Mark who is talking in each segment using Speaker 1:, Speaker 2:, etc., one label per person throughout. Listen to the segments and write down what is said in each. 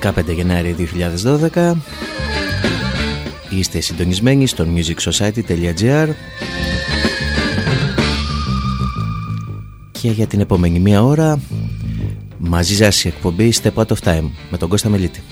Speaker 1: 15 Γενάρη 2012 Είστε συντονισμένοι στο musicsociety.gr Και για την επόμενη μία ώρα μαζί σας η εκπομπή Step Out of Time με τον Κώστα Μελίτη.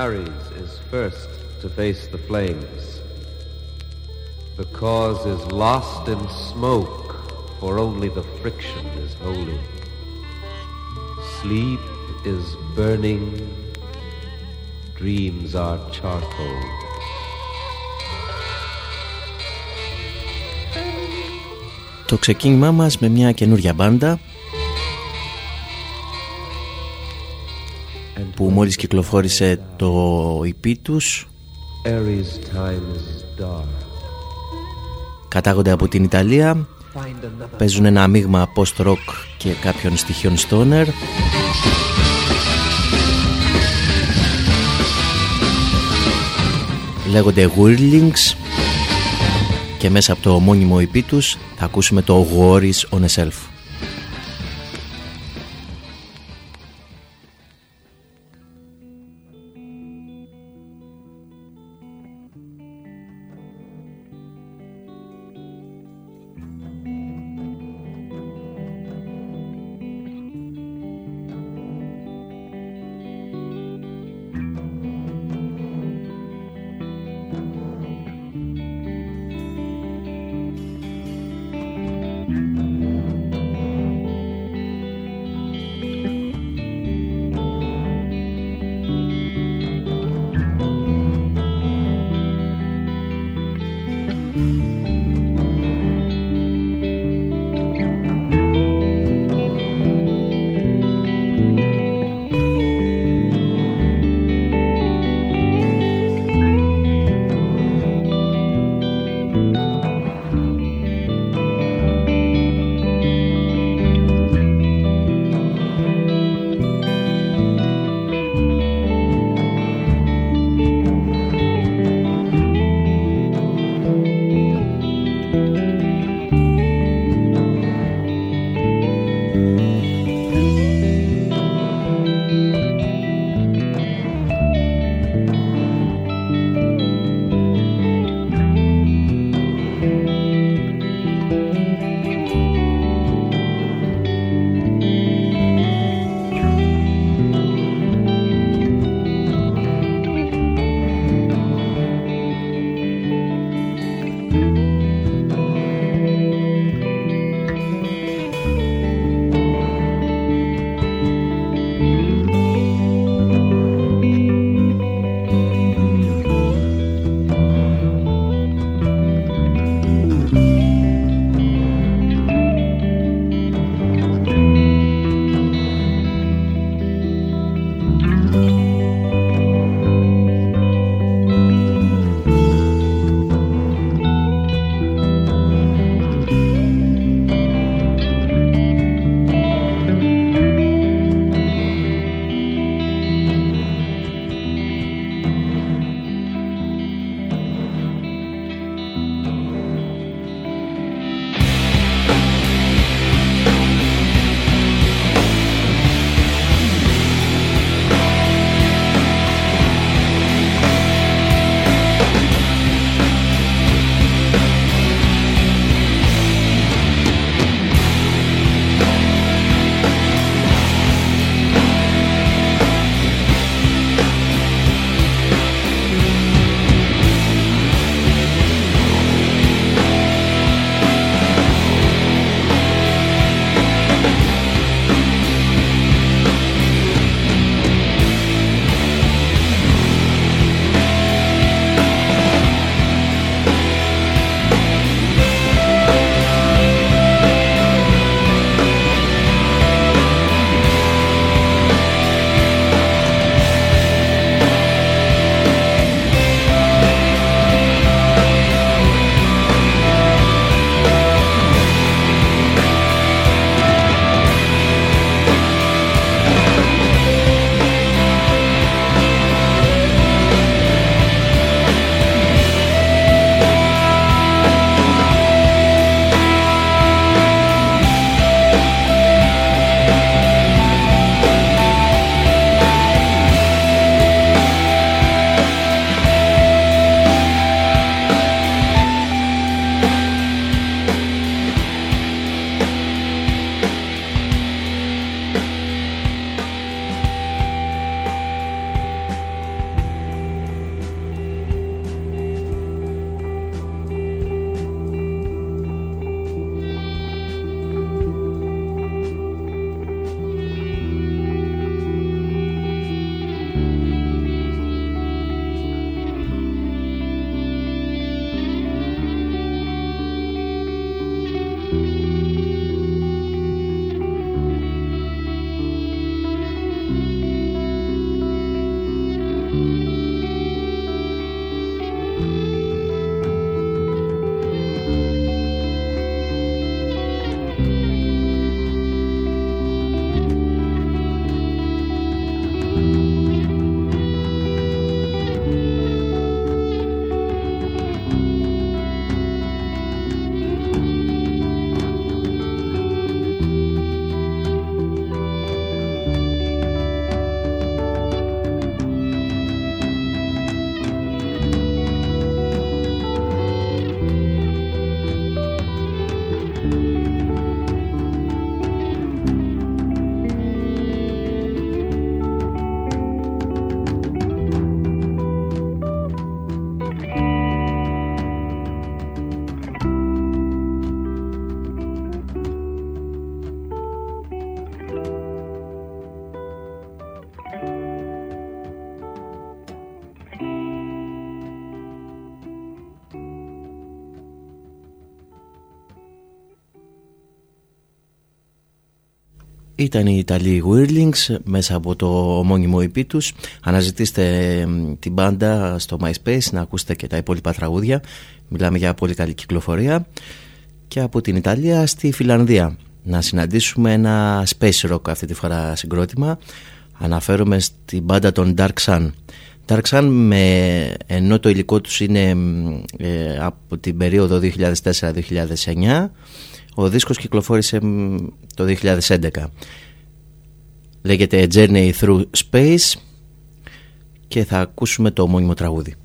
Speaker 2: Ares is first to face the flames. The cause is lost in smoke, for only the friction is holy. Sleep is burning, dreams are charcoal.
Speaker 1: Το ξεκίνημά μας με μια καινούρια μπάντα που μόλις κυκλοφόρησε το EP τους. Κατάγονται από την Ιταλία. Παίζουν ένα μείγμα post-rock και κάποιων στοιχείων stoner. Λέγονται Whirlings. Και μέσα από το μόνιμο EP τους θα ακούσουμε το War is on a Self ήταν οι Ιταλοί Whirlings μέσα από το ομώνυμο EP τους. Αναζητήστε την μπάντα στο MySpace να ακούσετε και τα υπόλοιπα τραγούδια. Μιλάμε για πολύ καλή κυκλοφορία. Και από την Ιταλία στη Φιλανδία. Να συναντήσουμε ένα space rock αυτή τη φορά συγκρότημα. Αναφέρομαι στην μπάντα των Dark Sun. Dark Sun με, ενώ το υλικό τους είναι ε, από την περίοδο 2004-2009 ο δίσκος κυκλοφόρησε το 2011 λέγεται Journey Through Space και θα ακούσουμε το ομώνυμο τραγούδι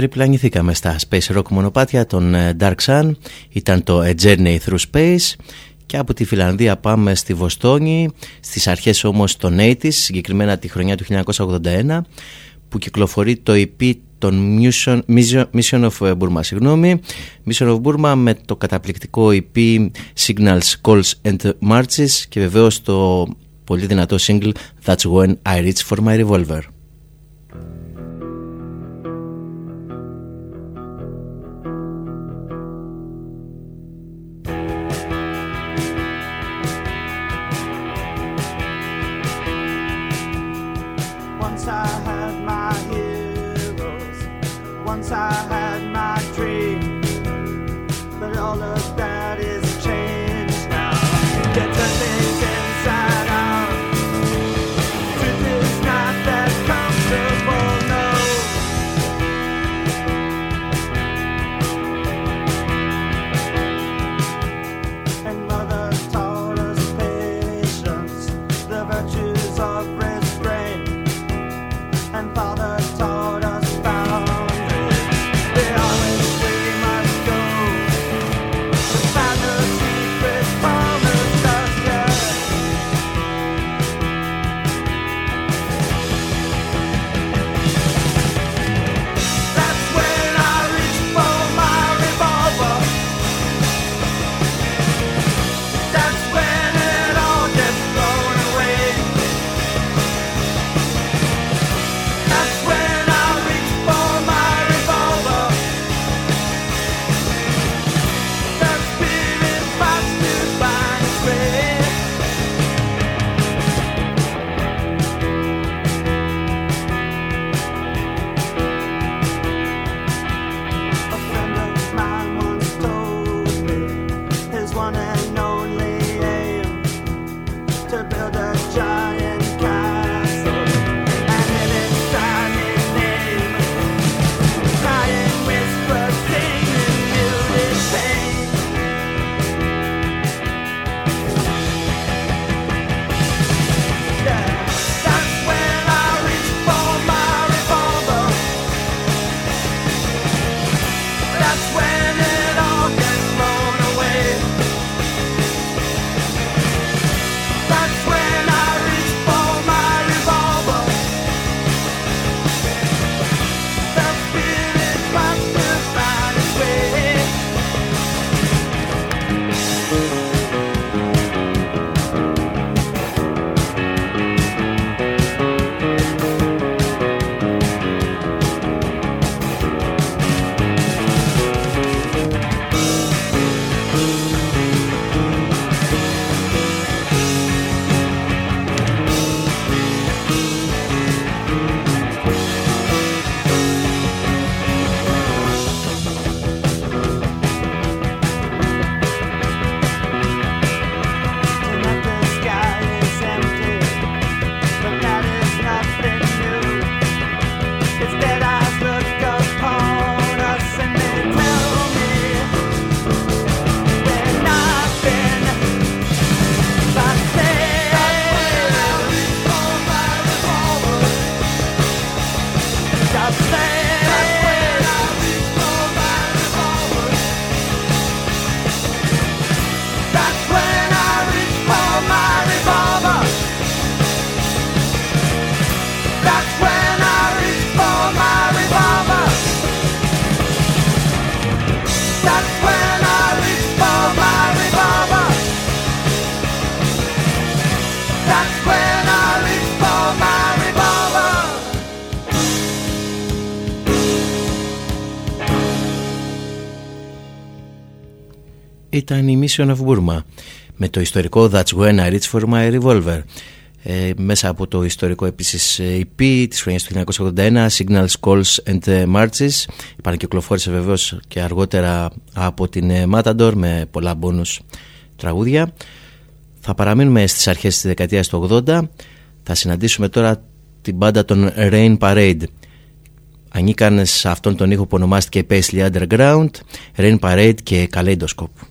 Speaker 3: Περιπλανηθήκαμε στα Space Rock μονοπάτια των ε, Dark Sun, ήταν το A Journey Through Space. Και από τη Φιλανδία πάμε στη Βοστόνη, στις αρχές όμως των 80's, συγκεκριμένα τη χρονιά του 1981, που κυκλοφορεί το EP των Mission, Mission of Burma, συγγνώμη, Mission of Burma με το καταπληκτικό EP Signals, Calls and Marches και βεβαίως το πολύ δυνατό single That's When I Reach For My Revolver. Ήταν η Mission of Burma με το ιστορικό That's When I Reach For My Revolver. Ε, μέσα από το ιστορικό επίσης EP της χρονιάς του 1981 Signals, Calls and Marches. Επανακυκλοφόρησε βεβαίως και αργότερα από την ε, Matador με πολλά μπόνους τραγούδια. Θα παραμείνουμε στις αρχές της δεκαετίας του 80 θα συναντήσουμε τώρα την μπάντα των Rain Parade. Ανήκαν σε αυτόν τον ήχο που ονομάστηκε Paisley Underground Rain Parade και Kaleidoscope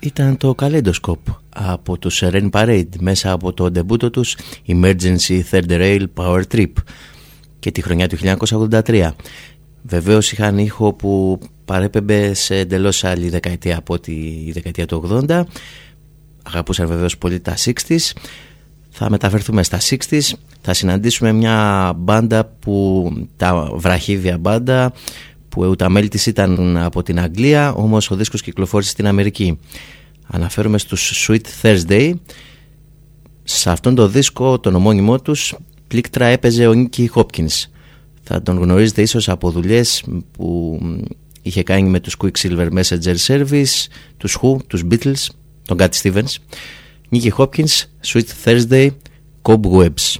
Speaker 4: ήταν το Kaleidoscope από το Serene Parade μέσα από το ντεμπούτο τους Emergency Third Rail Power Trip και τη χρονιά του 1983. Βεβαίως είχαν ήχο που παρέπεμπε σε εντελώς άλλη δεκαετία από τη δεκαετία του 80. Αγαπούσαν βεβαίως πολύ τα 60's. Θα μεταφερθούμε στα 60's. Θα συναντήσουμε μια μπάντα που τα βραχίδια μπάντα που τα μέλη της ήταν από την Αγγλία όμως ο δίσκος κυκλοφόρησε στην Αμερική. Αναφέρομαι στους Sweet Thursday. Σε αυτόν τον δίσκο τον ομώνυμό τους πλήκτρα έπαιζε ο Νίκη Hopkins θα τον γνωρίζετε ίσως από δουλειές που είχε κάνει με τους Quicksilver Messenger Service τους Who, τους Beatles τον Cat Stevens. Νίκη Hopkins, Sweet Thursday, Cobwebs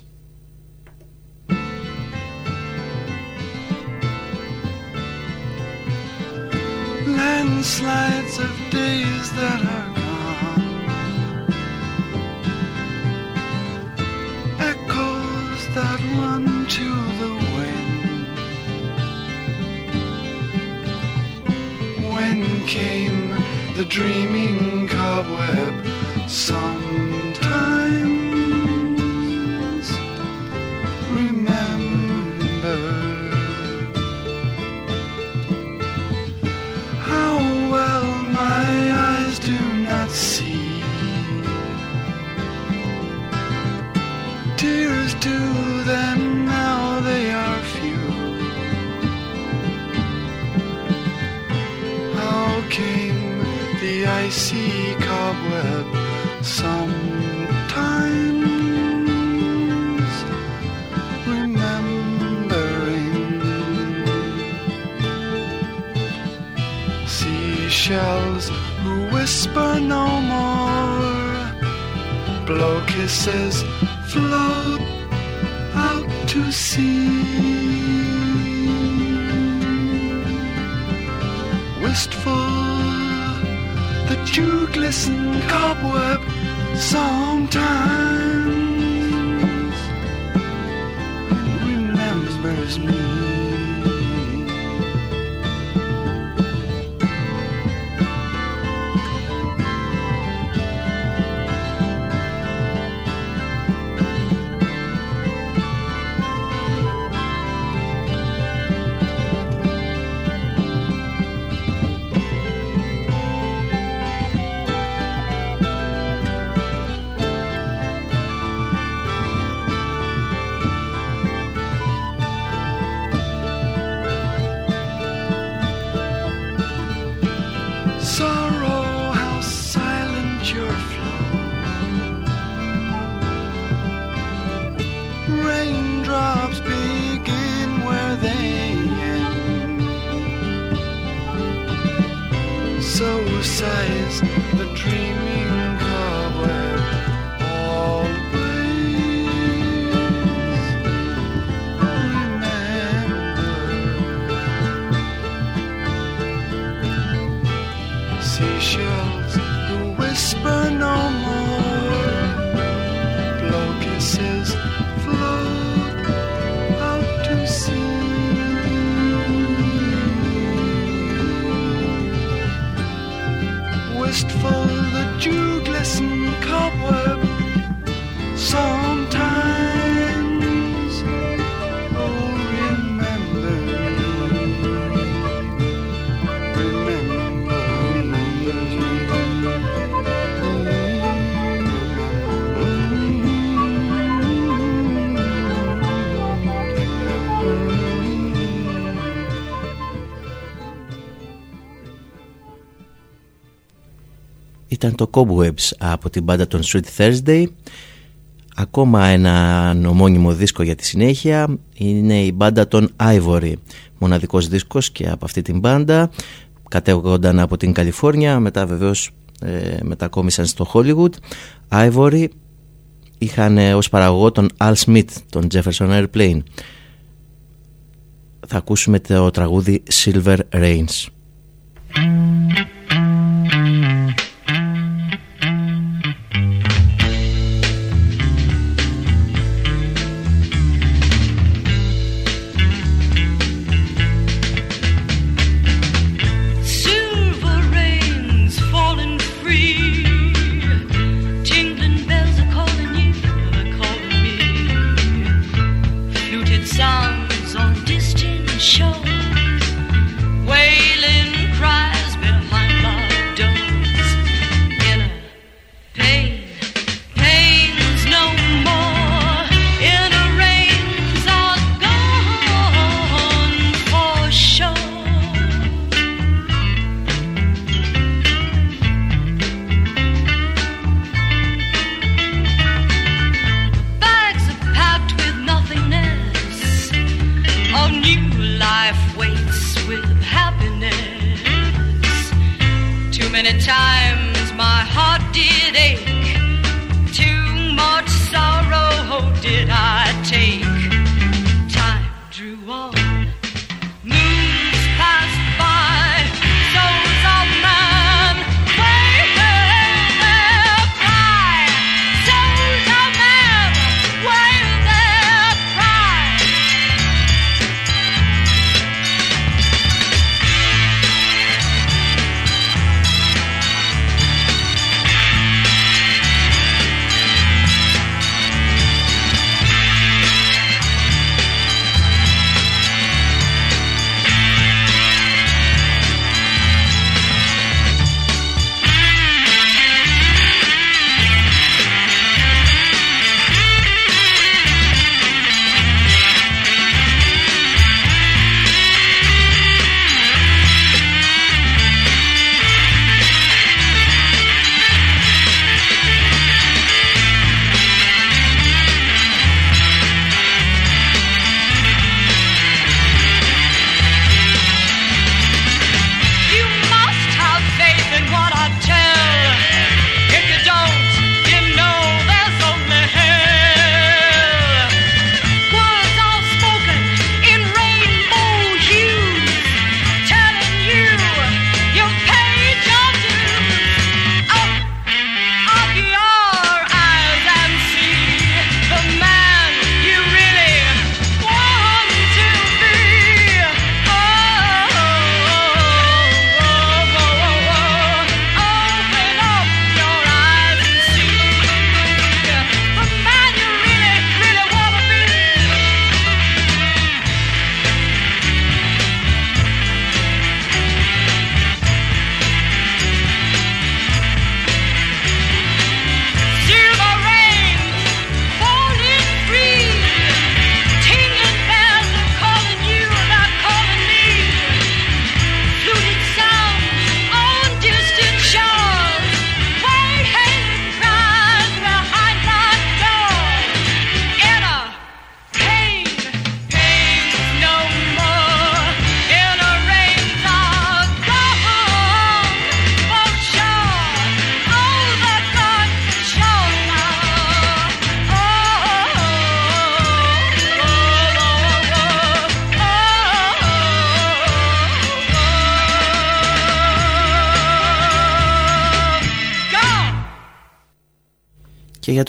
Speaker 4: Landslides of days that are gone. Echoes that run to the wind. When came the dreaming cobweb? Sometimes. my eyes do not see. Tears to them now they are few. How came the icy cobweb? Some shells who whisper no more. Blow kisses, float out to sea. Wistful that you glisten cobweb sometimes remembers me.
Speaker 1: Ήταν το Cobwebs από την μπάντα των Sweet Thursday. Ακόμα ένα ομώνυμο δίσκο για τη συνέχεια. Είναι η μπάντα των Ivory. Μοναδικός δίσκος και από αυτή την μπάντα. Κατέγονταν από την Καλιφόρνια Μετά βεβαίως ε, μετακόμισαν στο Hollywood. Ivory είχαν ε, ως παραγωγό τον Al Smith, τον Jefferson Airplane. Θα ακούσουμε το τραγούδι Silver Rains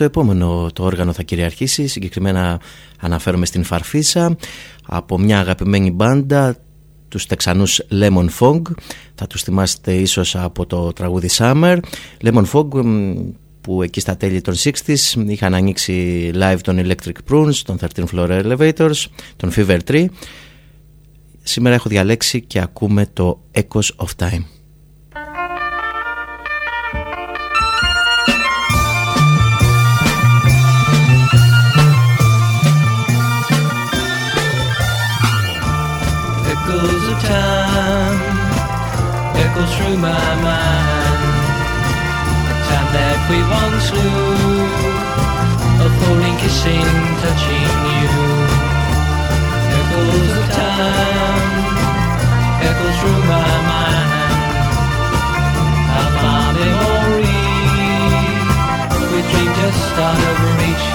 Speaker 1: το επόμενο το όργανο θα κυριαρχήσει, συγκεκριμένα αναφέρομαι στην Φαρφίσα. Από μια αγαπημένη μπάντα τους Τεξανούς Lemon Fog. Θα τους θυμάστε ίσως από το τραγούδι Summer. Lemon Fog που εκεί στα τέλη των 60s είχαν ανοίξει live τον Electric Prunes, τον 13 Floor Elevators, τον Fever Tree. Σήμερα έχω διαλέξει και ακούμε το Echoes of Time
Speaker 5: time echoes through my mind. The time that we once knew, of holding, kissing, touching you. Echoes of time echoes through my mind. Of memory, we dream just out of reach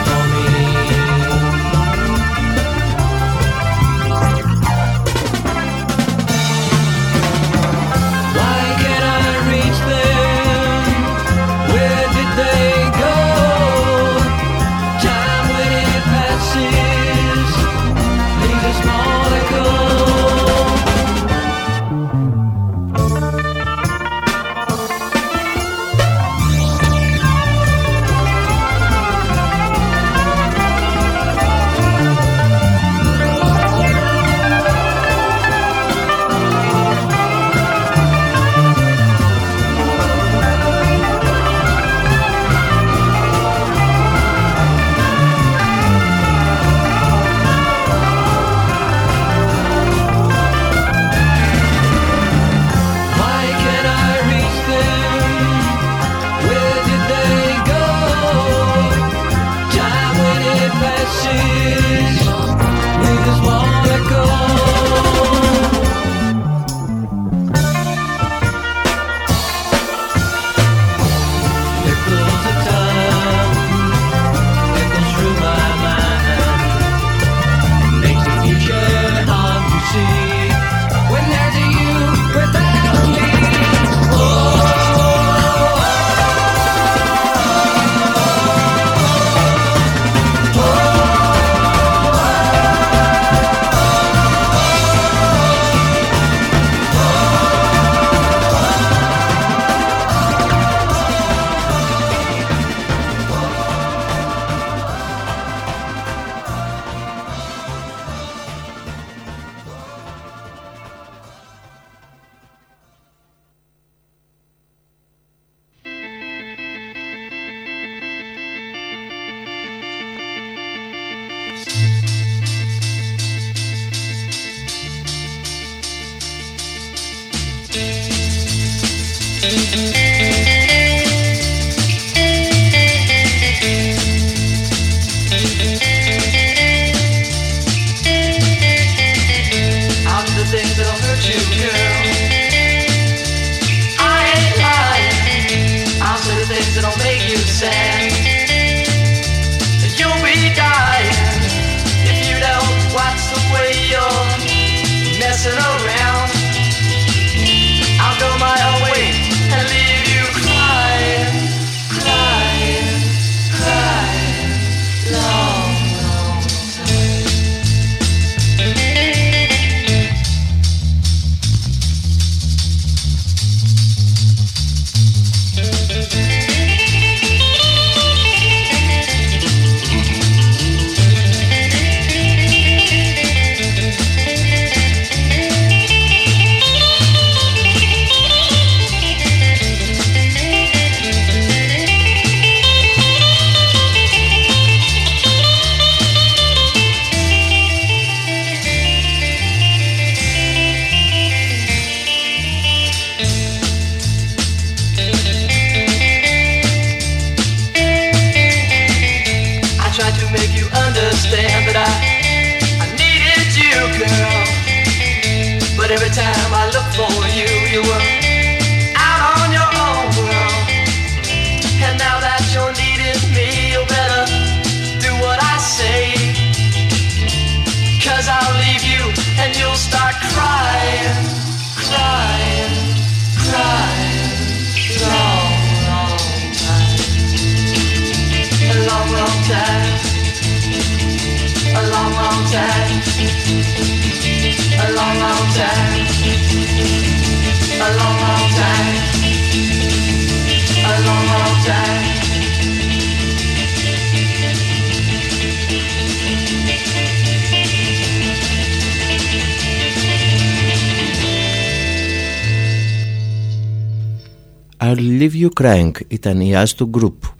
Speaker 6: I'll Leave You Crying ήταν η As του Group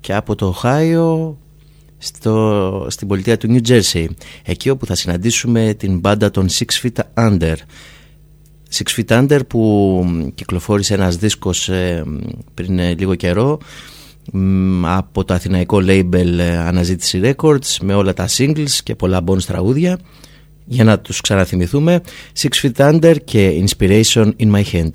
Speaker 6: και από το Οχάιο στο, στην πολιτεία του New Jersey εκεί όπου θα συναντήσουμε την μπάντα των Six Feet Under. Six Feet Under που κυκλοφόρησε ένας δίσκος ε, πριν ε, λίγο καιρό από το αθηναϊκό label ε, Αναζήτηση Records με όλα τα singles και πολλά bonus τραγούδια. Για να τους ξαναθυμηθούμε Six Feet Under και Inspiration in My Hand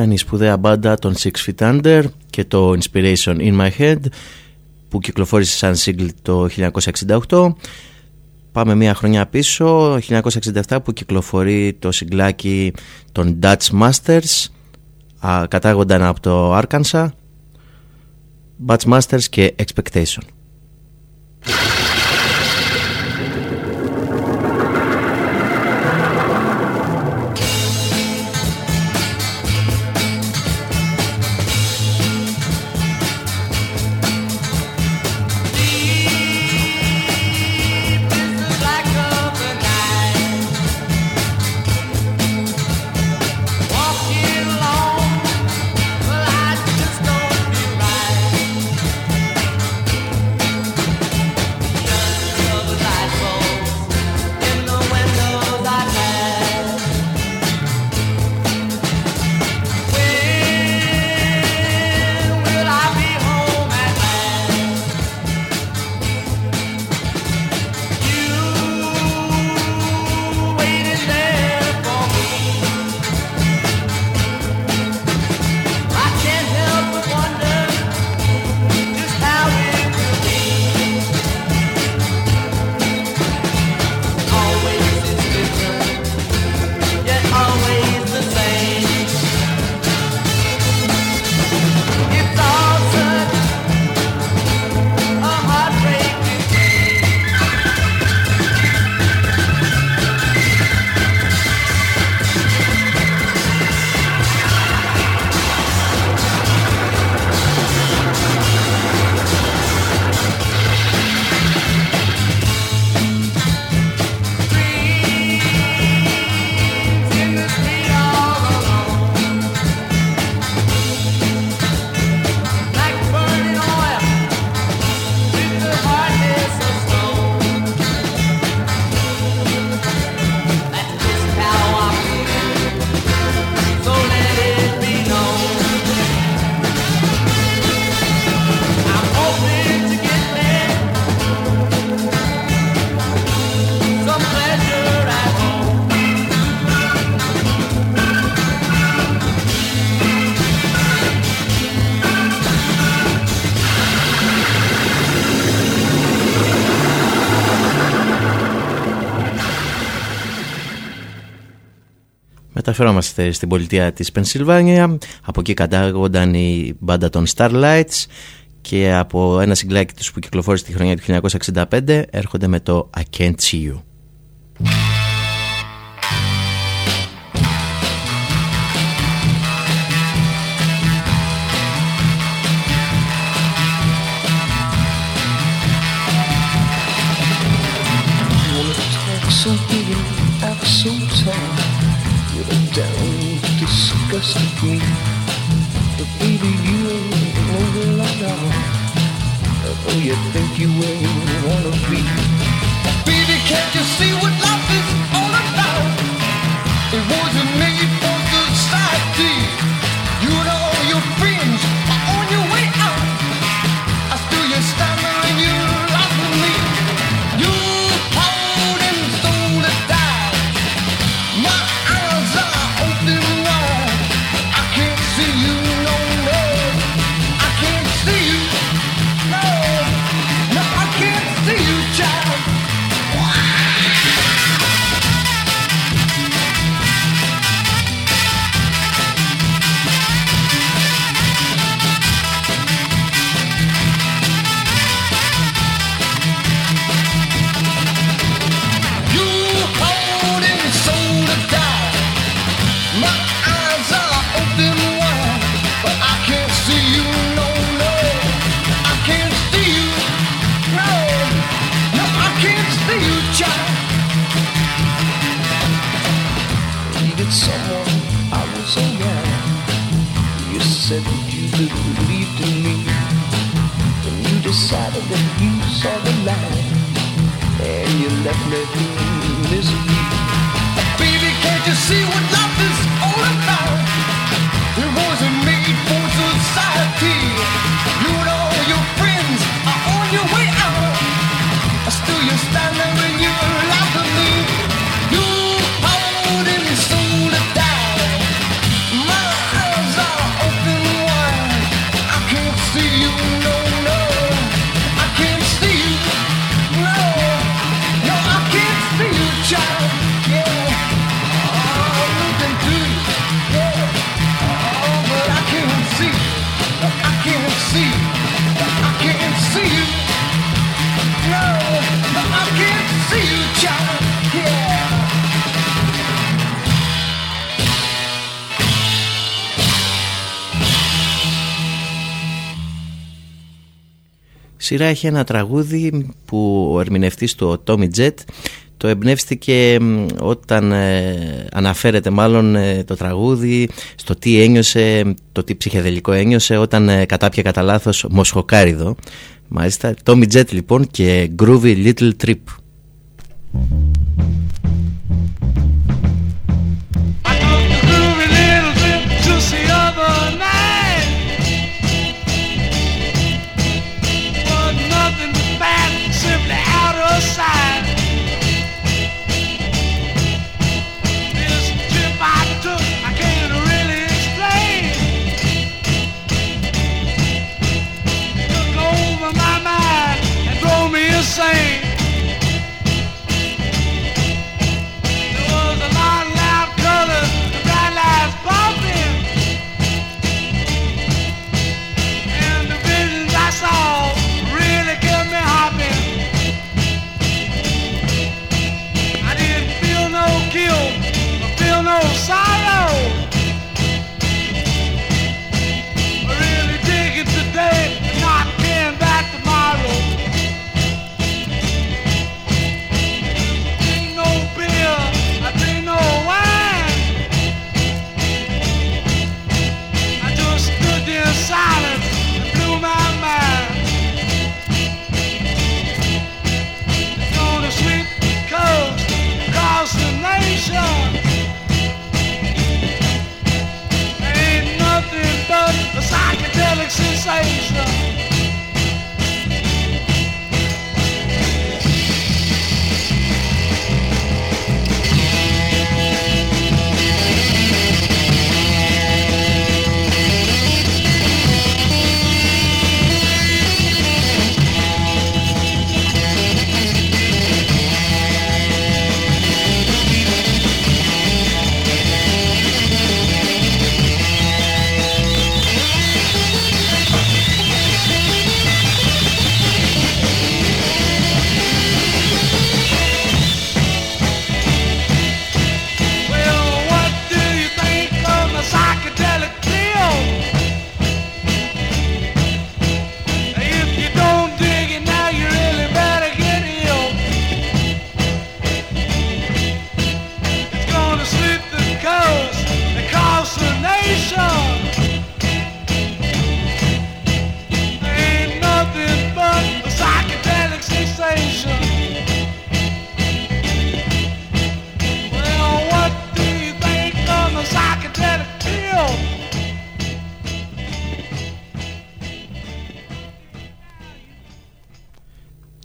Speaker 6: ήταν η σπουδαία μπάντα των Six Feet Under και το Inspiration in My Head που κυκλοφόρησε σαν single το 1968 Πάμε μια χρονιά πίσω, 1967 που κυκλοφορεί το συγκλάκι των Dutch Masters α, κατάγονταν από το Arkansas. Dutch Masters και Expectation
Speaker 1: μεταφερόμαστε στην πολιτεία της Πενσιλβάνια. Από εκεί κατάγονταν η μπάντα των Starlights και από ένα συγκλάκι τους που κυκλοφόρησε τη χρονιά του 1965 έρχονται με το I Can't See You
Speaker 7: just a dream. But baby, you ain't over like I want. Oh, you think you ain't wanna be. Baby, can't you see what?
Speaker 1: σειρά έχει ένα τραγούδι που ο ερμηνευτής του, ο Tommy Jet, το εμπνεύστηκε όταν ε, αναφέρεται μάλλον ε, το τραγούδι στο τι ένιωσε, το τι ψυχεδελικό ένιωσε όταν ε, κατάπια κατά λάθος μοσχοκάριδο. Μάλιστα, Tommy Jet λοιπόν και Groovy Little Trip.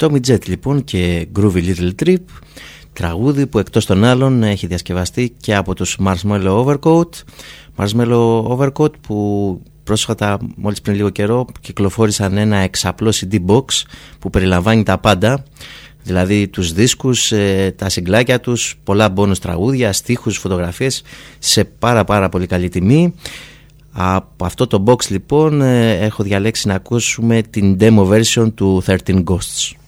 Speaker 8: Tommy Jet λοιπόν και Groovy Little Trip τραγούδι που εκτός των άλλων έχει διασκευαστεί και από τους Marshmallow Overcoat. Marshmallow Overcoat που πρόσφατα μόλις πριν λίγο καιρό κυκλοφόρησαν ένα εξαπλό CD box που περιλαμβάνει τα πάντα. Δηλαδή τους δίσκους, ε, τα συγκλάκια τους, πολλά μπόνους τραγούδια, στίχους, φωτογραφίες σε πάρα πάρα πολύ καλή τιμή. Από αυτό το box λοιπόν ε, έχω διαλέξει να ακούσουμε την demo version του 13 Ghosts.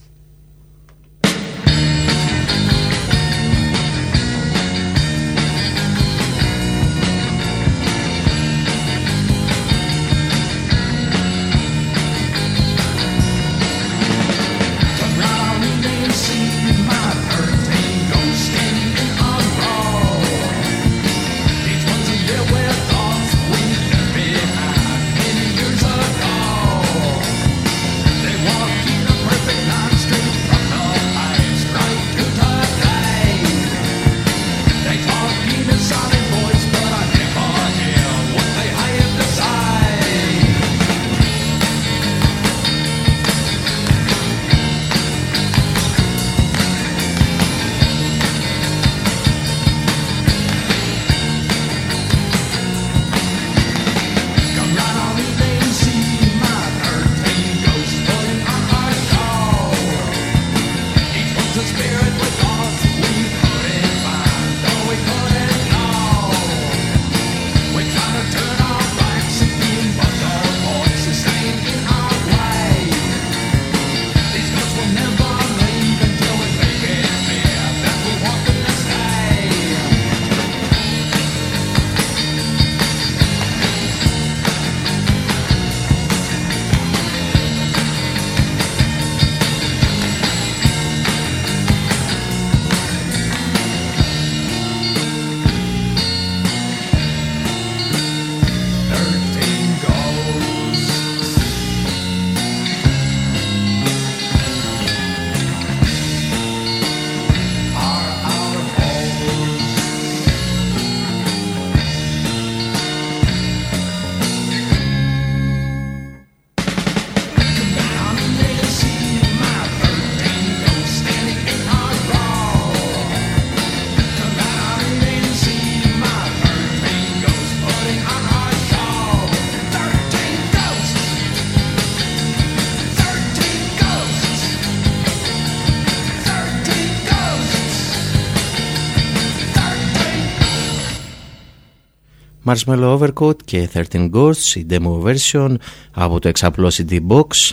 Speaker 8: Marshmallow Overcoat και 13 Ghosts, η demo version από το εξαπλό CD Box.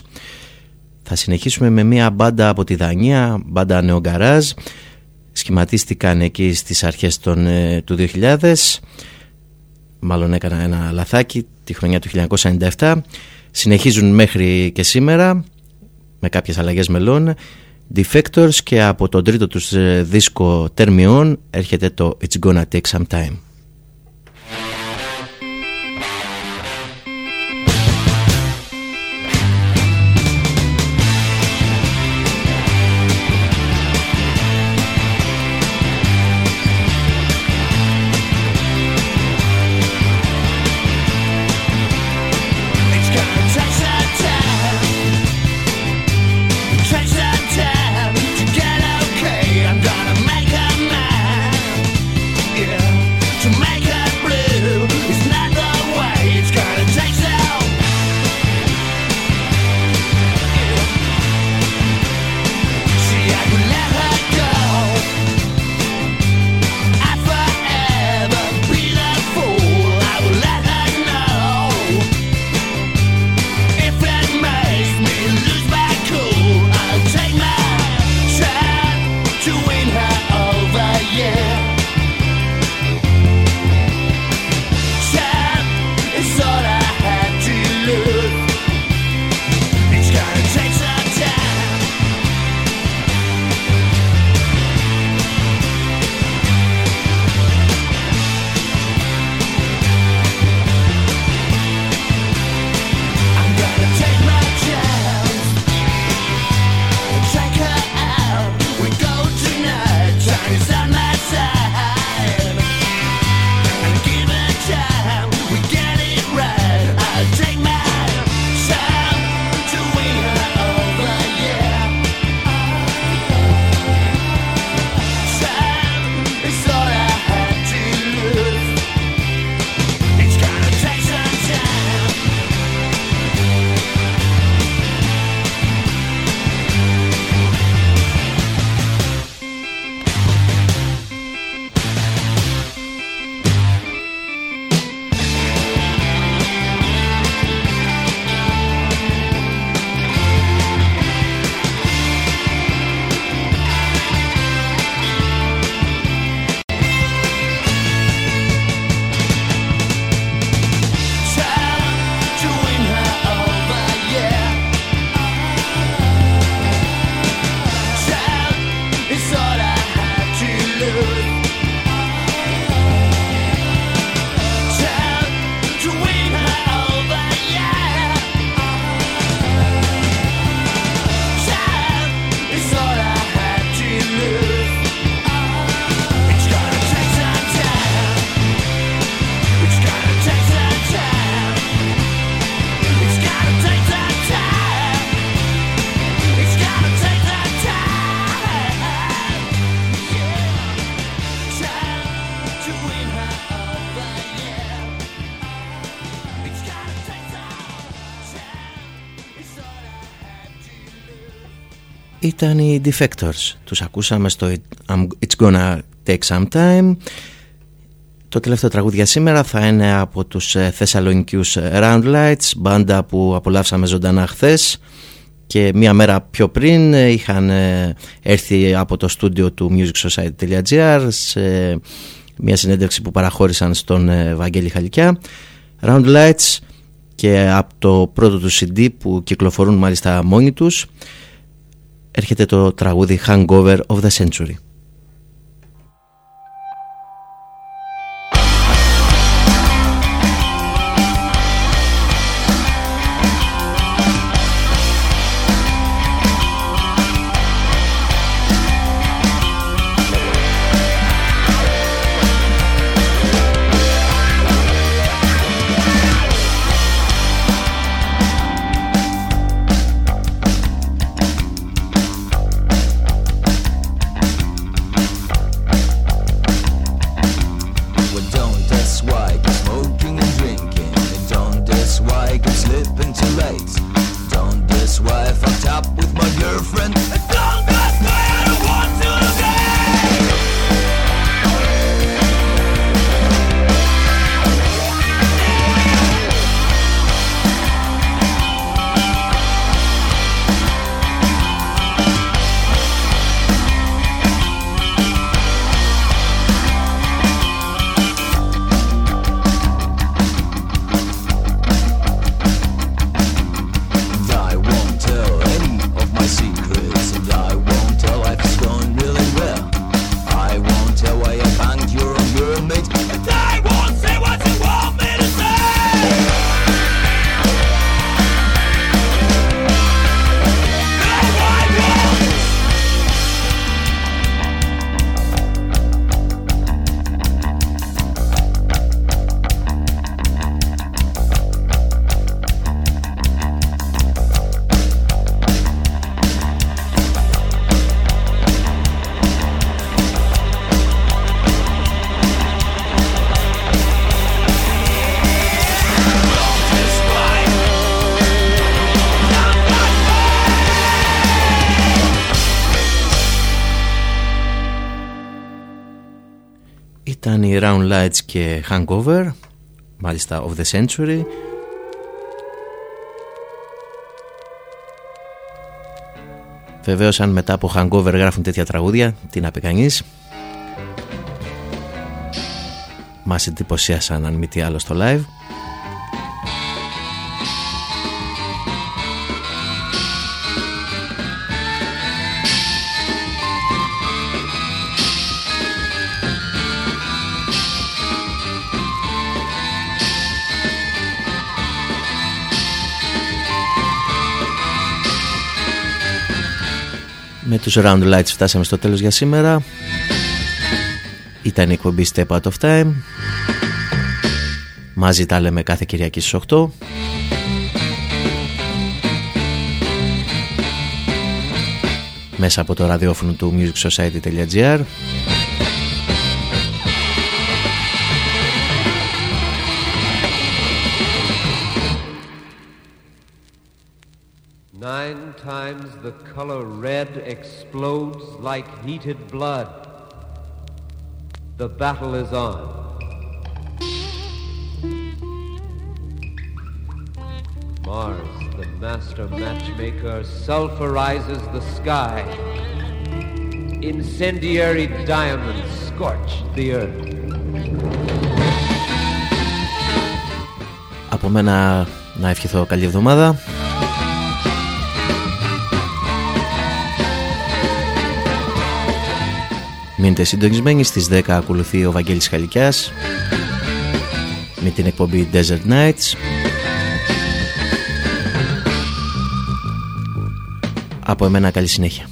Speaker 8: Θα συνεχίσουμε με μια μπάντα από τη Δανία, μπάντα νεογκαράζ. Σχηματίστηκαν εκεί στις αρχές των, ε, του 2000. Μάλλον έκανα ένα λαθάκι τη χρονιά του 1997. Συνεχίζουν μέχρι και σήμερα με κάποιες αλλαγές μελών. Defectors και από τον τρίτο τους ε, δίσκο Termion έρχεται το It's Gonna Take Some Time.
Speaker 1: Ήταν οι Defectors. Τους ακούσαμε στο I'm- It's Gonna Take Some Time. Το τελευταίο τραγούδι για σήμερα θα είναι από τους ε, Θεσσαλονικιούς ε, Round Lights, μπάντα που απολαύσαμε ζωντανά χθες και μία μέρα πιο πριν ε, είχαν ε, έρθει από το στούντιο του musicsociety.gr σε μια συνέντευξη που παραχώρησαν στον ε, Βαγγέλη Χαλικιά. Round Lights και από το πρώτο του CD που κυκλοφορούν μάλιστα μόνοι τους έρχεται το τραγούδι Hangover of the Century. Και Hangover, μάλιστα of the Century. Βεβαίως, αν μετά από Hangover γράφουν τέτοια τραγούδια, τι να πει κανείς. Μας εντυπωσίασαν, αν μη τι άλλο, στο live. Με τους Round Lights φτάσαμε στο τέλος για σήμερα. Ήταν η εκπομπή Step Out of Time. Μαζί τα λέμε κάθε Κυριακή στις 8 Μέσα από το ραδιόφωνο του musicsociety.gr
Speaker 2: Nine times the color red explodes like heated blood. The battle is on. Mars, the master matchmaker, sulfurizes the sky. Incendiary diamonds scorch the earth.
Speaker 1: Από μένα να ευχηθώ καλή εβδομάδα Μείνετε συντονισμένοι. Στις 10 ακολουθεί ο Βαγγέλης Χαλικιάς με την εκπομπή Desert Nights. Από εμένα καλή συνέχεια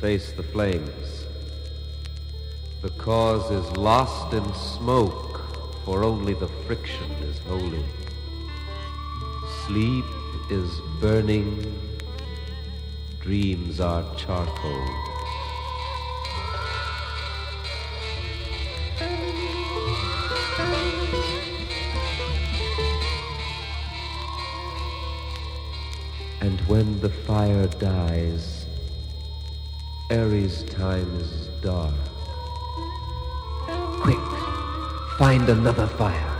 Speaker 2: face the flames. The cause is lost in smoke, for only the friction is holy. Sleep is burning, dreams are charcoal. And when the fire dies, Aries' time is dark. Quick, find another fire.